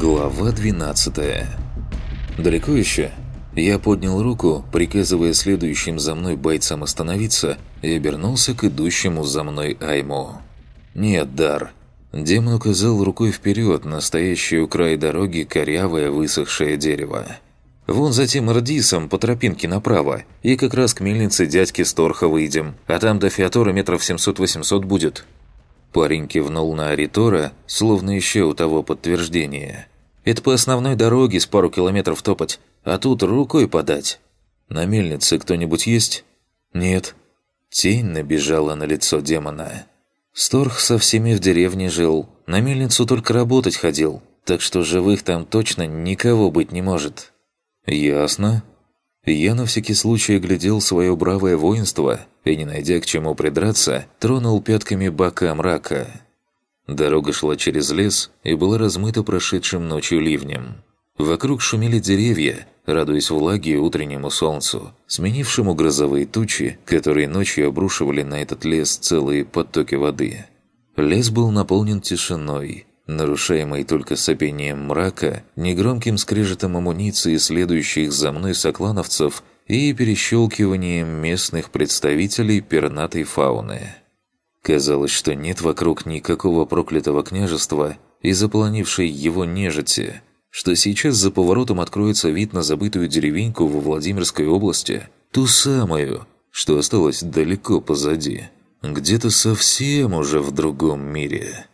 Глава 12 Далеко еще? Я поднял руку, приказывая следующим за мной бойцам остановиться, и обернулся к идущему за мной Айму. «Нет, Дар». Демон указал рукой вперед, настоящее у края дороги корявое высохшее дерево. «Вон за тем Рдисом по тропинке направо, и как раз к мельнице дядьки Сторха выйдем, а там до Феатора метров 700-800 будет». Парень кивнул на Аритора, словно еще у того подтверждение. «Это по основной дороге с пару километров топать, а тут рукой подать». «На мельнице кто-нибудь есть?» «Нет». Тень набежала на лицо демона. Сторх со всеми в деревне жил, на мельницу только работать ходил, так что живых там точно никого быть не может. «Ясно». Я на всякий случай оглядел свое бравое воинство и, не найдя к чему придраться, тронул пятками бока мрака. Дорога шла через лес и была размыта прошедшим ночью ливнем. Вокруг шумели деревья, радуясь влаге и утреннему солнцу, сменившему грозовые тучи, которые ночью обрушивали на этот лес целые потоки воды. Лес был наполнен тишиной, нарушаемой только сопением мрака, негромким скрежетом амуниции следующих за мной соклановцев и перещелкиванием местных представителей пернатой фауны. Казалось, что нет вокруг никакого проклятого княжества и заполонившей его нежити, что сейчас за поворотом откроется вид на забытую деревеньку во Владимирской области, ту самую, что осталась далеко позади, где-то совсем уже в другом мире.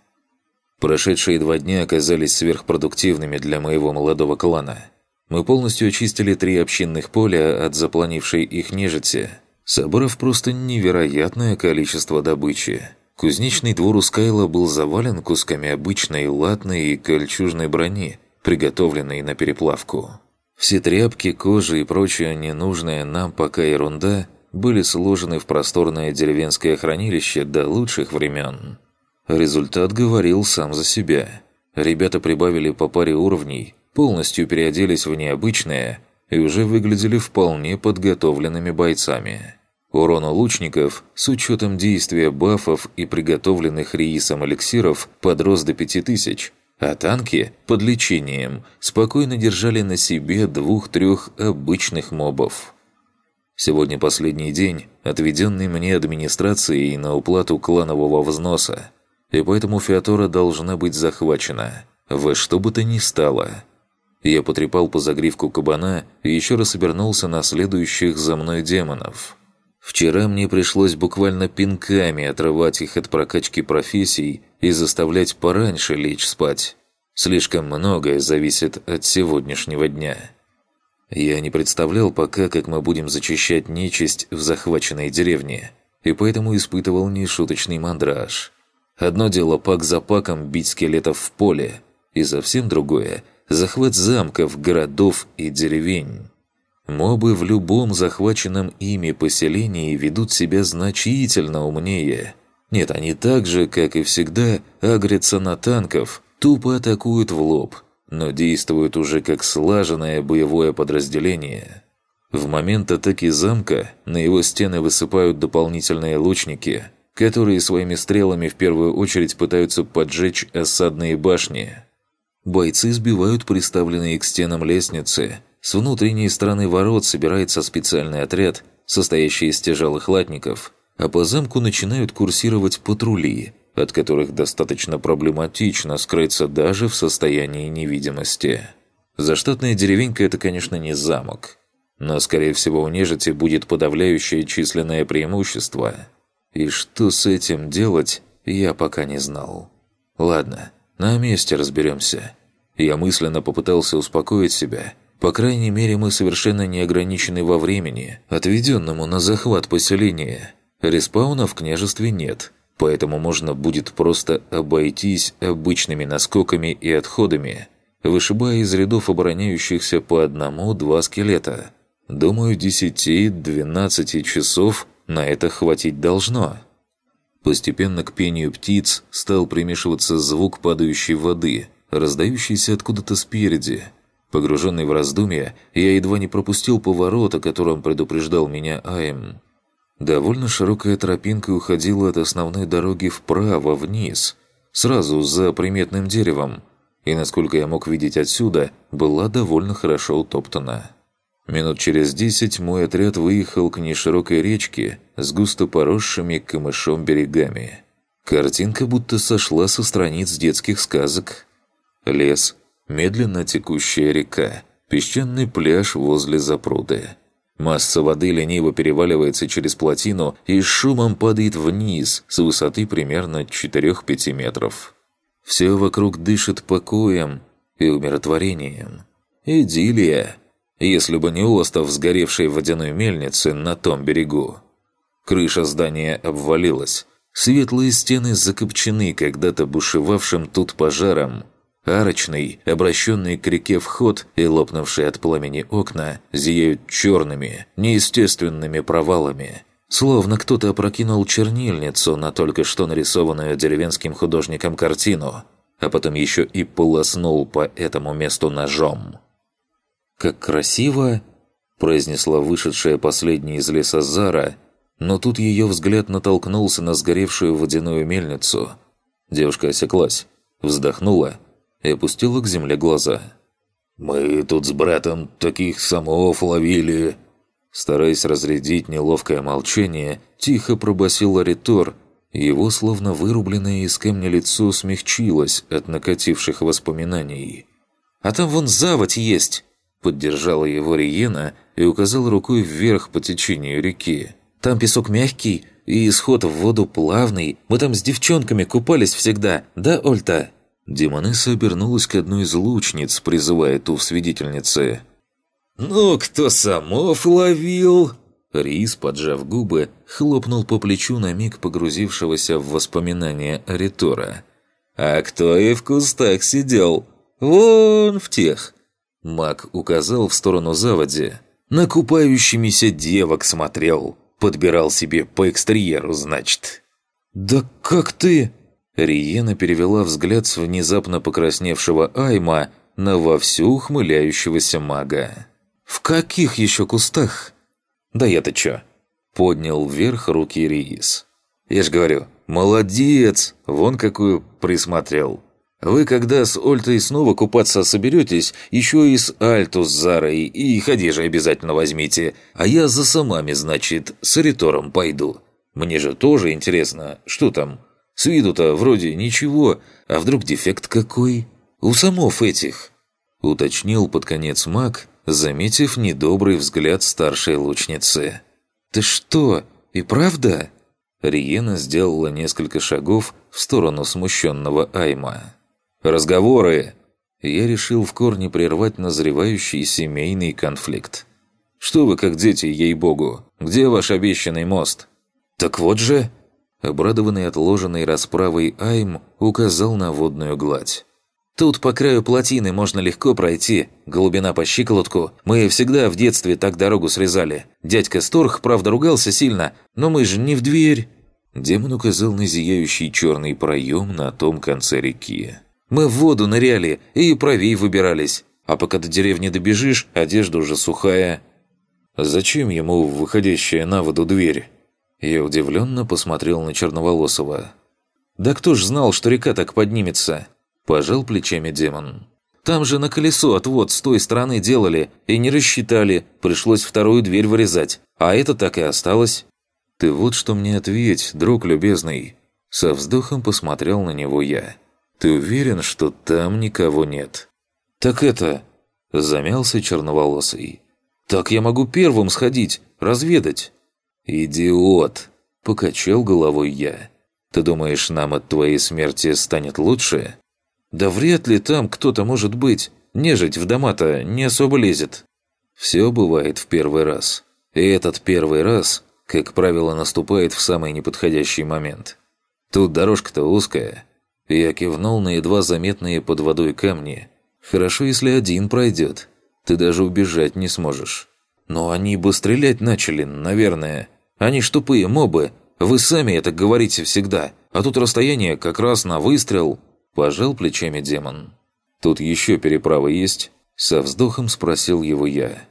Прошедшие два дня оказались сверхпродуктивными для моего молодого клана. Мы полностью очистили три общинных поля от запланившей их нежити, собрав просто невероятное количество добычи. Кузнечный двор у Скайла был завален кусками обычной латной и кольчужной брони, приготовленной на переплавку. Все тряпки, кожа и прочая ненужная нам пока ерунда были сложены в просторное деревенское хранилище до лучших времен. Результат говорил сам за себя. Ребята прибавили по паре уровней, полностью переоделись в необычное и уже выглядели вполне подготовленными бойцами. Урон у лучников, с учетом действия бафов и приготовленных Риисом эликсиров, подрос до 5000, а танки, под лечением, спокойно держали на себе двух-трех обычных мобов. Сегодня последний день, отведенный мне администрацией на уплату кланового взноса, и поэтому Феатора должна быть захвачена. Во что бы то ни стало. Я потрепал по загривку кабана и еще раз обернулся на следующих за мной демонов. Вчера мне пришлось буквально пинками отрывать их от прокачки профессий и заставлять пораньше лечь спать. Слишком многое зависит от сегодняшнего дня. Я не представлял пока, как мы будем зачищать нечисть в захваченной деревне, и поэтому испытывал нешуточный мандраж. Одно дело пак за паком бить скелетов в поле, и совсем другое – захват замков, городов и деревень. Мобы в любом захваченном ими поселении ведут себя значительно умнее. Нет, они так же, как и всегда, агрятся на танков, тупо атакуют в лоб, но действуют уже как слаженное боевое подразделение. В момент атаки замка на его стены высыпают дополнительные лучники – которые своими стрелами в первую очередь пытаются поджечь осадные башни. Бойцы сбивают приставленные к стенам лестницы. С внутренней стороны ворот собирается специальный отряд, состоящий из тяжелых латников, а по замку начинают курсировать патрули, от которых достаточно проблематично скрыться даже в состоянии невидимости. Заштатная деревенька – это, конечно, не замок, но, скорее всего, у нежити будет подавляющее численное преимущество – и что с этим делать, я пока не знал. Ладно, на месте разберемся. Я мысленно попытался успокоить себя. По крайней мере, мы совершенно не ограничены во времени, отведенному на захват поселения. Респауна в княжестве нет, поэтому можно будет просто обойтись обычными наскоками и отходами, вышибая из рядов обороняющихся по одному-два скелета. Думаю, 10-12 часов на это хватить должно. Постепенно к пению птиц стал примешиваться звук падающей воды, раздающийся откуда-то спереди. Погруженный в раздумья, я едва не пропустил поворот, о котором предупреждал меня Айм. Довольно широкая тропинка уходила от основной дороги вправо, вниз, сразу за приметным деревом. и, насколько я мог видеть отсюда, была довольно хорошо утоптана. Минут через десять мой отряд выехал к неширокой речке с густо поросшими камышом берегами. Картинка будто сошла со страниц детских сказок. Лес, медленно текущая река, песчаный пляж возле запруды. Масса воды лениво переваливается через плотину и шумом падает вниз с высоты примерно 4-5 метров. Все вокруг дышит покоем и умиротворением. Идиллия, если бы не остров сгоревшей водяной мельницы на том берегу. Крыша здания обвалилась, светлые стены закопчены когда-то бушевавшим тут пожаром, Арочный, обращенный к реке вход и лопнувшие от пламени окна, зияют черными, неестественными провалами. Словно кто-то опрокинул чернильницу на только что нарисованную деревенским художником картину, а потом еще и полоснул по этому месту ножом. «Как красиво!» – произнесла вышедшая последняя из леса Зара, но тут ее взгляд натолкнулся на сгоревшую водяную мельницу. Девушка осеклась, вздохнула – и опустила к земле глаза. «Мы тут с братом таких самов ловили!» Стараясь разрядить неловкое молчание, тихо пробасил Аритор. Его словно вырубленное из камня лицо смягчилось от накативших воспоминаний. «А там вон заводь есть!» Поддержала его Риена и указал рукой вверх по течению реки. «Там песок мягкий, и исход в воду плавный. Мы там с девчонками купались всегда, да, Ольта?» Демонесса обернулась к одной из лучниц, призывая ту в свидетельнице. «Ну, кто самов ловил?» Рис, поджав губы, хлопнул по плечу на миг погрузившегося в воспоминания Аритора. «А кто и в кустах сидел? Вон в тех!» Маг указал в сторону заводи. «На купающимися девок смотрел. Подбирал себе по экстерьеру, значит». «Да как ты...» Риена перевела взгляд с внезапно покрасневшего Айма на вовсю ухмыляющегося мага. «В каких еще кустах?» «Да я-то чё?» Поднял вверх руки Риис. «Я ж говорю, молодец! Вон какую присмотрел. Вы когда с Ольтой снова купаться соберетесь, еще и с Альту с Зарой, и ходи же обязательно возьмите. А я за самами, значит, с Ритором пойду. Мне же тоже интересно, что там, с виду-то вроде ничего, а вдруг дефект какой? У самов этих!» Уточнил под конец маг, заметив недобрый взгляд старшей лучницы. «Ты что, и правда?» Риена сделала несколько шагов в сторону смущенного Айма. «Разговоры!» Я решил в корне прервать назревающий семейный конфликт. «Что вы как дети, ей-богу? Где ваш обещанный мост?» «Так вот же!» Обрадованный отложенной расправой Айм указал на водную гладь. «Тут по краю плотины можно легко пройти, глубина по щиколотку. Мы всегда в детстве так дорогу срезали. Дядька Сторх, правда, ругался сильно, но мы же не в дверь». Демон указал на зияющий черный проем на том конце реки. «Мы в воду ныряли и правей выбирались. А пока до деревни добежишь, одежда уже сухая». «Зачем ему выходящая на воду дверь?» Я удивленно посмотрел на Черноволосого. «Да кто ж знал, что река так поднимется?» Пожал плечами демон. «Там же на колесо отвод с той стороны делали и не рассчитали, пришлось вторую дверь вырезать, а это так и осталось». «Ты вот что мне ответь, друг любезный!» Со вздохом посмотрел на него я. «Ты уверен, что там никого нет?» «Так это...» Замялся черноволосый. «Так я могу первым сходить, разведать». «Идиот!» – покачал головой я. «Ты думаешь, нам от твоей смерти станет лучше?» «Да вряд ли там кто-то может быть. Нежить в дома-то не особо лезет». Все бывает в первый раз. И этот первый раз, как правило, наступает в самый неподходящий момент. Тут дорожка-то узкая. Я кивнул на едва заметные под водой камни. Хорошо, если один пройдет. Ты даже убежать не сможешь. Но они бы стрелять начали, наверное. Они ж тупые мобы. Вы сами это говорите всегда. А тут расстояние как раз на выстрел. Пожал плечами демон. Тут еще переправа есть? Со вздохом спросил его я.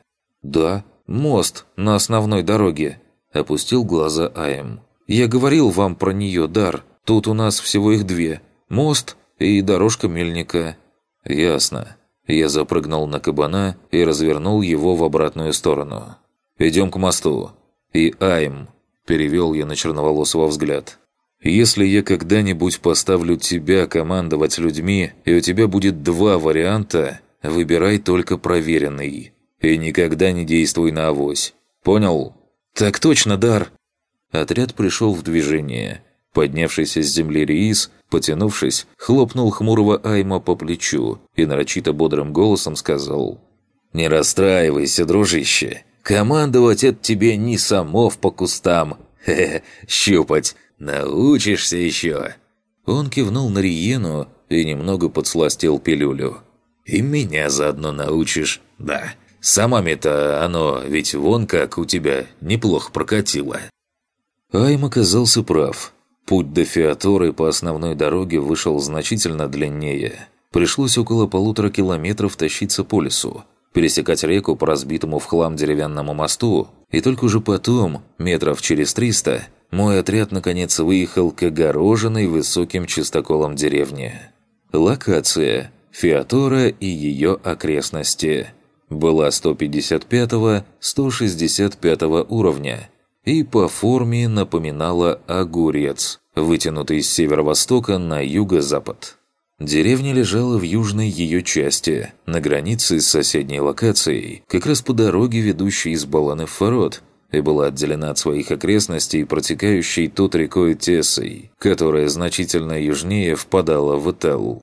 Да, мост на основной дороге. Опустил глаза Аем. Я говорил вам про нее, Дар. Тут у нас всего их две. Мост и дорожка мельника. «Ясно». Я запрыгнул на кабана и развернул его в обратную сторону. «Идем к мосту». «И Айм», – перевел я на черноволосого взгляд. «Если я когда-нибудь поставлю тебя командовать людьми, и у тебя будет два варианта, выбирай только проверенный. И никогда не действуй на авось. Понял?» «Так точно, Дар!» Отряд пришел в движение. Поднявшийся с земли Риис, потянувшись, хлопнул хмурого Айма по плечу и нарочито бодрым голосом сказал «Не расстраивайся, дружище. Командовать это тебе не самов по кустам. Хе-хе, щупать. Научишься еще». Он кивнул на Риену и немного подсластил пилюлю. «И меня заодно научишь, да. Самами-то оно ведь вон как у тебя неплохо прокатило». Айм оказался прав. Путь до Феаторы по основной дороге вышел значительно длиннее. Пришлось около полутора километров тащиться по лесу, пересекать реку по разбитому в хлам деревянному мосту, и только уже потом, метров через триста, мой отряд наконец выехал к огороженной высоким чистоколом деревне. Локация – Феатора и ее окрестности. Была 155-165 уровня – и по форме напоминала огурец, вытянутый с северо-востока на юго-запад. Деревня лежала в южной ее части, на границе с соседней локацией, как раз по дороге, ведущей из Баланы в Фарот, и была отделена от своих окрестностей протекающей тут рекой Тесой, которая значительно южнее впадала в Этел.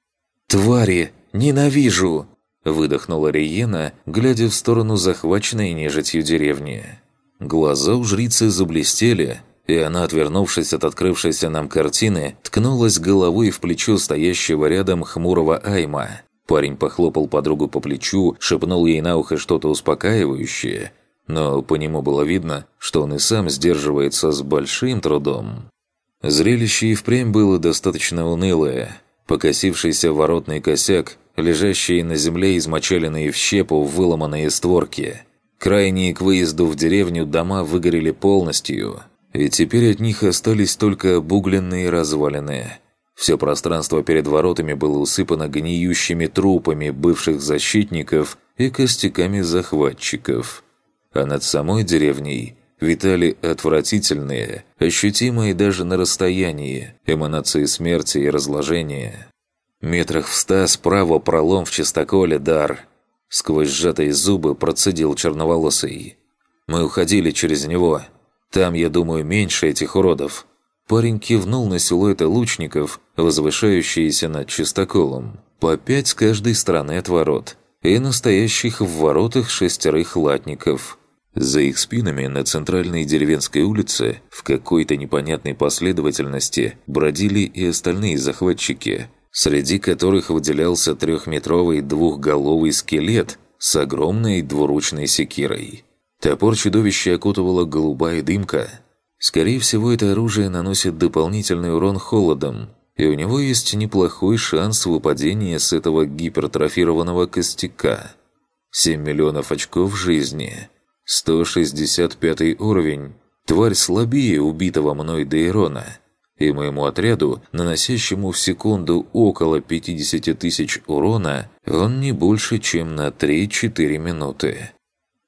«Твари! Ненавижу!» – выдохнула Риена, глядя в сторону захваченной нежитью деревни. Глаза у жрицы заблестели, и она, отвернувшись от открывшейся нам картины, ткнулась головой в плечо стоящего рядом хмурого Айма. Парень похлопал подругу по плечу, шепнул ей на ухо что-то успокаивающее, но по нему было видно, что он и сам сдерживается с большим трудом. Зрелище и впрямь было достаточно унылое. Покосившийся воротный косяк, лежащие на земле измочаленные в щепу выломанные створки – Крайние к выезду в деревню дома выгорели полностью, и теперь от них остались только обугленные развалины. Все пространство перед воротами было усыпано гниющими трупами бывших защитников и костяками захватчиков. А над самой деревней витали отвратительные, ощутимые даже на расстоянии, эманации смерти и разложения. Метрах в ста справа пролом в чистоколе дар – Сквозь сжатые зубы процедил черноволосый. «Мы уходили через него. Там, я думаю, меньше этих уродов». Парень кивнул на силуэты лучников, возвышающиеся над чистоколом. По пять с каждой стороны от ворот. И настоящих в воротах шестерых латников. За их спинами на центральной деревенской улице в какой-то непонятной последовательности бродили и остальные захватчики – среди которых выделялся трехметровый двухголовый скелет с огромной двуручной секирой. Топор чудовища окутывала голубая дымка. Скорее всего, это оружие наносит дополнительный урон холодом, и у него есть неплохой шанс выпадения с этого гипертрофированного костяка. 7 миллионов очков жизни. 165 уровень. Тварь слабее убитого мной Дейрона – и моему отряду, наносящему в секунду около 50 тысяч урона, он не больше, чем на 3-4 минуты.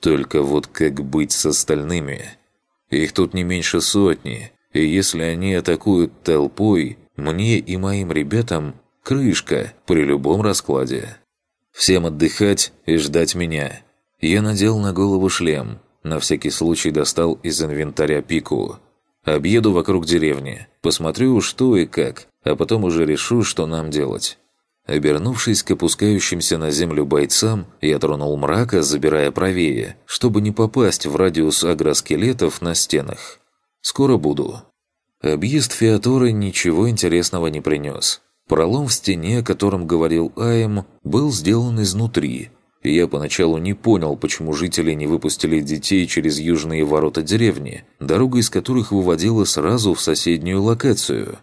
Только вот как быть с остальными? Их тут не меньше сотни, и если они атакуют толпой, мне и моим ребятам крышка при любом раскладе. Всем отдыхать и ждать меня. Я надел на голову шлем, на всякий случай достал из инвентаря пику – Объеду вокруг деревни, посмотрю, что и как, а потом уже решу, что нам делать. Обернувшись к опускающимся на землю бойцам, я тронул мрака, забирая правее, чтобы не попасть в радиус агроскелетов на стенах. Скоро буду. Объезд Феаторы ничего интересного не принес. Пролом в стене, о котором говорил Аем, был сделан изнутри – и я поначалу не понял, почему жители не выпустили детей через южные ворота деревни, дорога из которых выводила сразу в соседнюю локацию.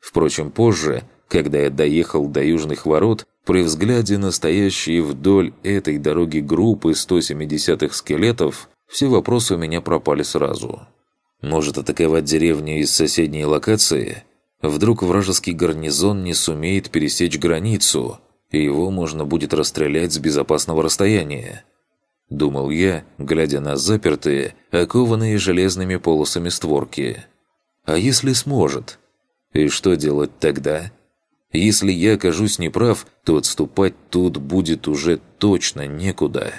Впрочем, позже, когда я доехал до южных ворот, при взгляде на стоящие вдоль этой дороги группы 170-х скелетов, все вопросы у меня пропали сразу. Может атаковать деревню из соседней локации? Вдруг вражеский гарнизон не сумеет пересечь границу – и его можно будет расстрелять с безопасного расстояния. Думал я, глядя на запертые, окованные железными полосами створки. А если сможет? И что делать тогда? Если я окажусь неправ, то отступать тут будет уже точно некуда.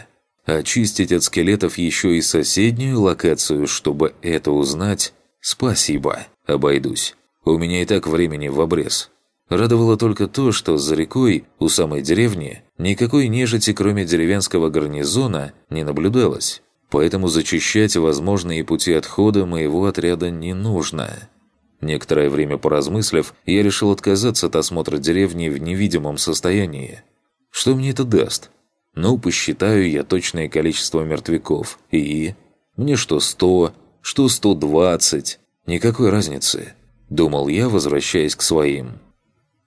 Очистить от скелетов еще и соседнюю локацию, чтобы это узнать? Спасибо, обойдусь. У меня и так времени в обрез. Радовало только то, что за рекой, у самой деревни, никакой нежити, кроме деревенского гарнизона, не наблюдалось. Поэтому зачищать возможные пути отхода моего отряда не нужно. Некоторое время поразмыслив, я решил отказаться от осмотра деревни в невидимом состоянии. Что мне это даст? Ну, посчитаю я точное количество мертвяков. И... Мне что сто, что сто двадцать. Никакой разницы. Думал я, возвращаясь к своим.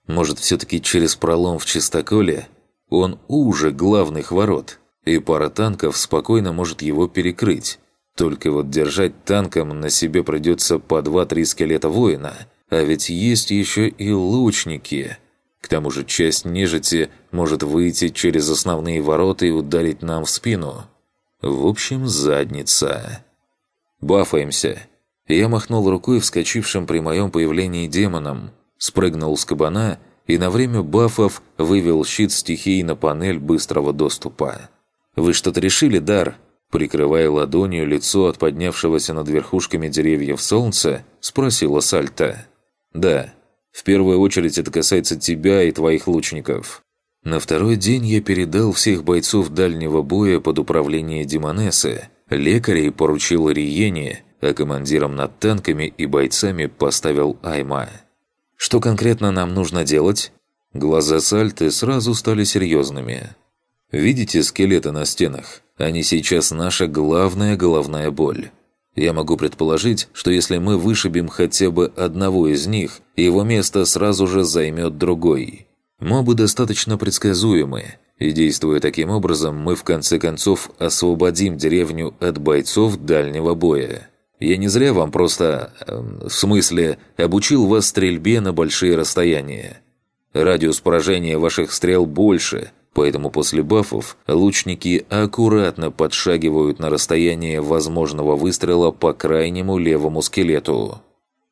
Может, все-таки через пролом в чистоколе? Он уже главных ворот, и пара танков спокойно может его перекрыть. Только вот держать танком на себе придется по два-три скелета воина, а ведь есть еще и лучники. К тому же часть нежити может выйти через основные ворота и ударить нам в спину. В общем, задница. Бафаемся. Я махнул рукой вскочившим при моем появлении демоном, спрыгнул с кабана и на время бафов вывел щит стихий на панель быстрого доступа. «Вы что-то решили, Дар?» Прикрывая ладонью лицо от поднявшегося над верхушками деревьев солнца, спросила Сальта. «Да, в первую очередь это касается тебя и твоих лучников». На второй день я передал всех бойцов дальнего боя под управление Димонесы, лекарей поручил Риене, а командиром над танками и бойцами поставил Айма. «Что конкретно нам нужно делать?» Глаза Сальты сразу стали серьезными. «Видите скелеты на стенах? Они сейчас наша главная головная боль. Я могу предположить, что если мы вышибем хотя бы одного из них, его место сразу же займет другой. Мобы достаточно предсказуемы, и действуя таким образом, мы в конце концов освободим деревню от бойцов дальнего боя. Я не зря вам просто, э, в смысле, обучил вас стрельбе на большие расстояния. Радиус поражения ваших стрел больше – Поэтому после бафов лучники аккуратно подшагивают на расстояние возможного выстрела по крайнему левому скелету.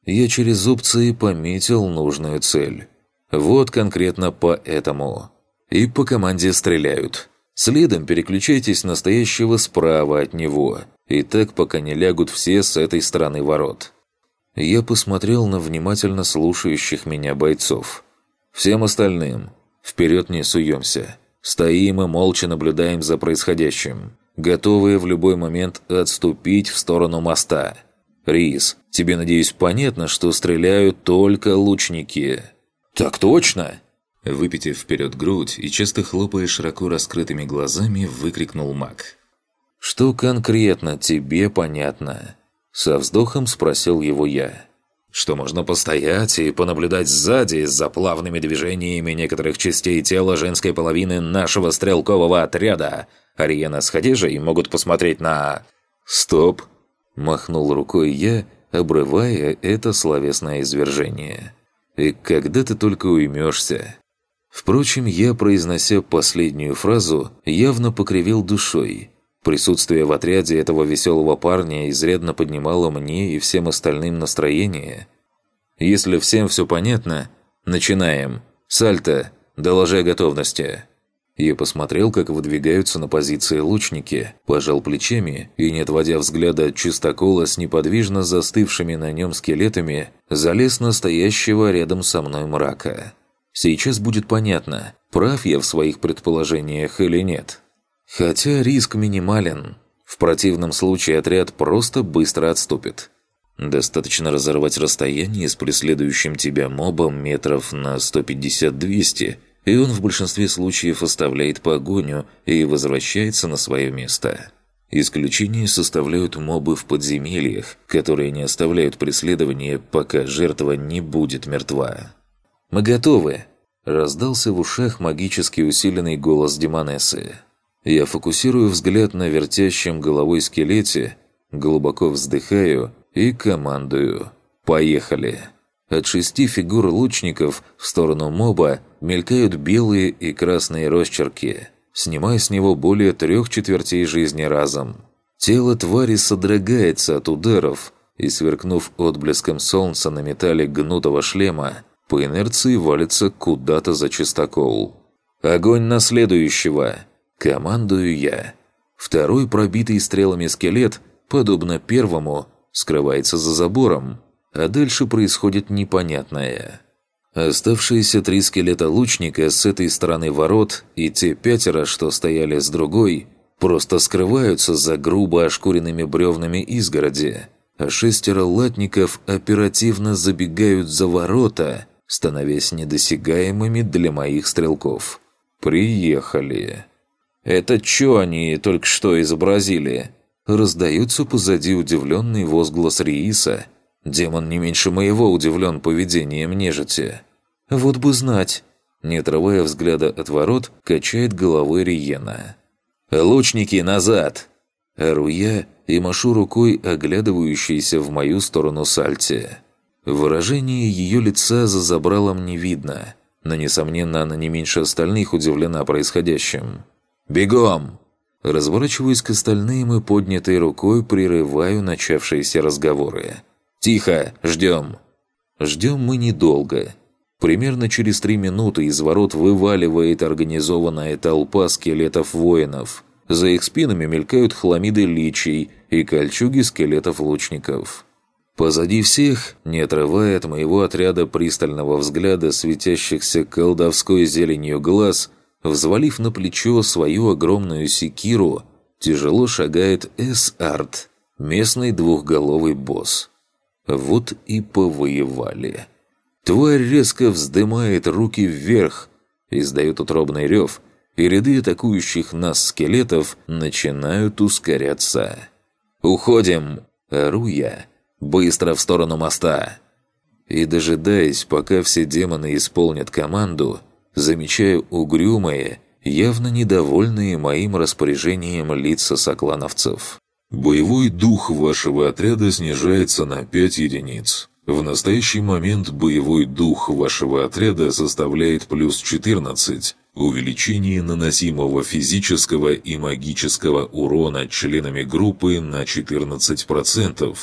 Я через опции пометил нужную цель. Вот конкретно по этому. И по команде стреляют. Следом переключайтесь на стоящего справа от него. И так, пока не лягут все с этой стороны ворот. Я посмотрел на внимательно слушающих меня бойцов. Всем остальным вперед не суемся. Стоим и молча наблюдаем за происходящим, готовые в любой момент отступить в сторону моста. «Рис, тебе, надеюсь, понятно, что стреляют только лучники?» «Так точно!» Выпитив вперед грудь и часто хлопая широко раскрытыми глазами, выкрикнул маг. «Что конкретно тебе понятно?» Со вздохом спросил его я что можно постоять и понаблюдать сзади за плавными движениями некоторых частей тела женской половины нашего стрелкового отряда. Ариена с Хадижей могут посмотреть на... «Стоп!» – махнул рукой я, обрывая это словесное извержение. «И когда ты только уймешься?» Впрочем, я, произнося последнюю фразу, явно покривил душой – Присутствие в отряде этого веселого парня изрядно поднимало мне и всем остальным настроение. Если всем все понятно, начинаем. Сальто, доложи о готовности. Я посмотрел, как выдвигаются на позиции лучники, пожал плечами и, не отводя взгляда от чистокола с неподвижно застывшими на нем скелетами, залез на стоящего рядом со мной мрака. Сейчас будет понятно, прав я в своих предположениях или нет. Хотя риск минимален. В противном случае отряд просто быстро отступит. Достаточно разорвать расстояние с преследующим тебя мобом метров на 150-200, и он в большинстве случаев оставляет погоню и возвращается на свое место. Исключение составляют мобы в подземельях, которые не оставляют преследования, пока жертва не будет мертва. «Мы готовы!» – раздался в ушах магически усиленный голос Демонессы. Я фокусирую взгляд на вертящем головой скелете, глубоко вздыхаю и командую «Поехали!». От шести фигур лучников в сторону моба мелькают белые и красные росчерки, снимая с него более трех четвертей жизни разом. Тело твари содрогается от ударов, и, сверкнув отблеском солнца на металле гнутого шлема, по инерции валится куда-то за чистокол. «Огонь на следующего!» Командую я. Второй пробитый стрелами скелет, подобно первому, скрывается за забором, а дальше происходит непонятное. Оставшиеся три скелета лучника с этой стороны ворот и те пятеро, что стояли с другой, просто скрываются за грубо ошкуренными бревнами изгороди, а шестеро латников оперативно забегают за ворота, становясь недосягаемыми для моих стрелков. «Приехали!» «Это чё они только что изобразили?» Раздаются позади удивленный возглас Рииса. Демон не меньше моего удивлен поведением нежити. «Вот бы знать!» Не отрывая взгляда от ворот, качает головой Риена. «Лучники, назад!» Ору я и машу рукой, оглядывающейся в мою сторону Сальти. Выражение ее лица за забралом не видно, но, несомненно, она не меньше остальных удивлена происходящим. «Бегом!» Разворачиваюсь к остальным и поднятой рукой прерываю начавшиеся разговоры. «Тихо! Ждем!» Ждем мы недолго. Примерно через три минуты из ворот вываливает организованная толпа скелетов-воинов. За их спинами мелькают хламиды личий и кольчуги скелетов-лучников. Позади всех, не отрывая от моего отряда пристального взгляда светящихся колдовской зеленью глаз – Взвалив на плечо свою огромную секиру, тяжело шагает Эс-Арт, местный двухголовый босс. Вот и повоевали. Тварь резко вздымает руки вверх, издает утробный рев, и ряды атакующих нас скелетов начинают ускоряться. «Уходим!» – ору я. «Быстро в сторону моста!» И дожидаясь, пока все демоны исполнят команду, замечаю угрюмые, явно недовольные моим распоряжением лица соклановцев. Боевой дух вашего отряда снижается на 5 единиц. В настоящий момент боевой дух вашего отряда составляет плюс 14, увеличение наносимого физического и магического урона членами группы на 14%.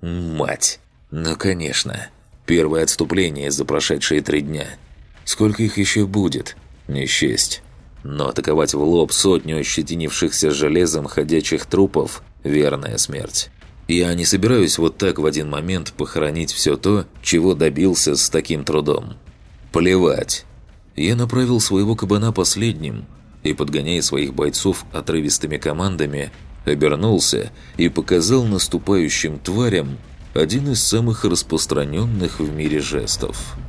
Мать! Ну конечно. Первое отступление за прошедшие три дня – Сколько их еще будет? Не счесть. Но атаковать в лоб сотню ощетинившихся железом ходячих трупов – верная смерть. Я не собираюсь вот так в один момент похоронить все то, чего добился с таким трудом. Плевать. Я направил своего кабана последним и, подгоняя своих бойцов отрывистыми командами, обернулся и показал наступающим тварям один из самых распространенных в мире жестов –